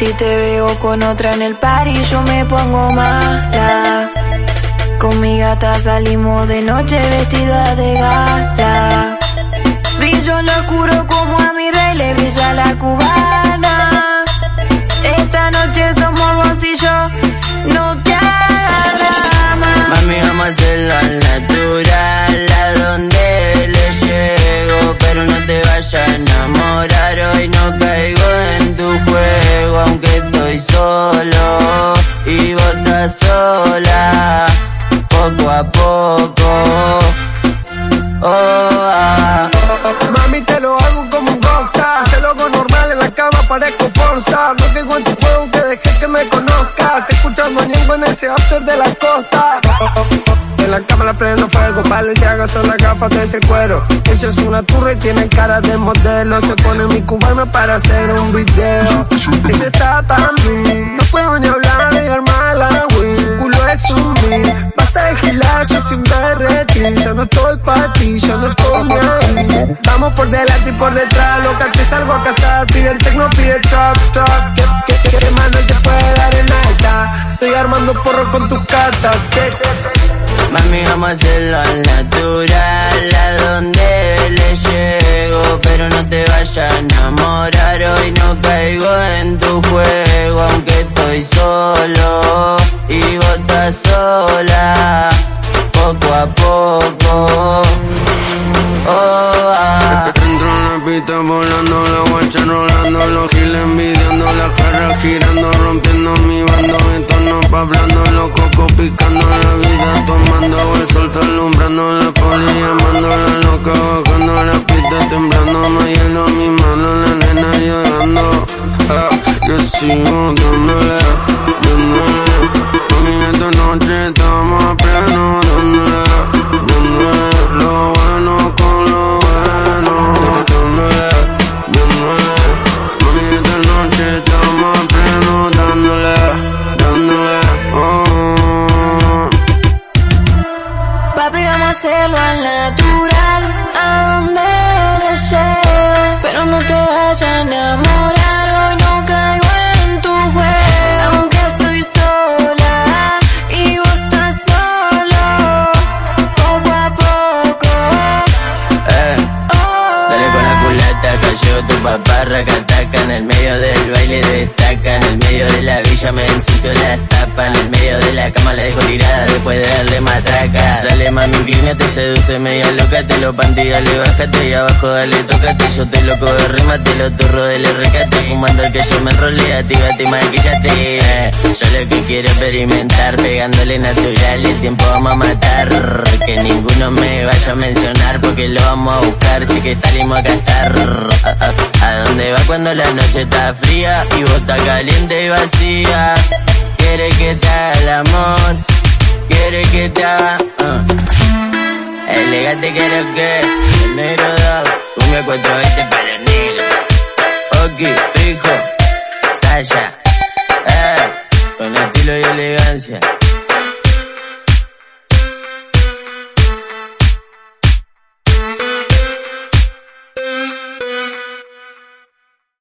Si te veo con otra en el party, yo me pongo mala. Con mi gata salimos de noche vestida de gala. Brillo en lo oscuro como a mi rey le brilla la cubana. Esta noche somos vos y yo, no te hagas drama. Mami, vamos a hacerlo al natural, a donde le llego, pero no te vayas a enamorar, hoy no caigo en tu juego, aunque estoy solo y vos estás sola, poco a poco. Oh, ah. Mami, te lo hago como un rockstar. Lo hago normal en la cama, parezco pornstar. No tengo en tu juego que dejé que me conozcas. Escuchando a en ese after de la costa. En la cama la prendo fuego, Valenciaga son las gafas de ese cuero. Ella es una turra y tiene cara de modelo. Se pone mi cubano para hacer un video. Ella está para mí, no puedo ni hablar de armar la Wii. Su culo es un mil, basta de gilazo sin derretir. Yo no estoy pa' ti, yo no estoy ni ahí. Vamos por delante y por detrás, loca te salgo a casar. Pide el tecno, pide trap, trap. Que, que, que, que mano te puede dar en alta. Estoy armando porro con tus cartas. Que, Mami, vamos a hacerlo al natural, a donde le llego, pero no te vayas a enamorar, hoy no caigo en tu juego, aunque estoy solo y vos estás sola, poco a poco. Oh, ah. Entro en la pista volando, la guacha rolando, los giles envidiando, la jarra girando, rompiendo mi bando, entorno pa' hablando, los cocos picando la vida, noche estamos a pleno, dándole, dándole, lo bueno con lo bueno, dándole, dándole, mami esta noche estamos a pleno, dándole, dándole, oh. Papi, vamos a hacerlo al natural, racataca En el medio del baile destaca En el medio de la villa me ensucio la zapa En el medio de la cama la dejo tirada Después de darle matraca. Dale mami, inclínate, seduce media loca Te lo panty, dale, bájate Y abajo dale, tócate Yo te loco de remate, lo turro del rescate Fumando el que yo me enrolé, activate, maquillate. Eh. Yo lo que quiero experimentar Pegándole natural, el tiempo vamos a matar Que ninguno me vaya a mencionar Porque lo vamos a buscar Si que salimos a cazar. ¿A, a, a dónde va cuando la noche está fría Y vos estás caliente y vacía. Quiere que te haga el amor Quiere que te haga uh. Elegante que lo que El negro da Cumbia 420 para los negros. Ok, fijo Saya eh, Con estilo y elegancia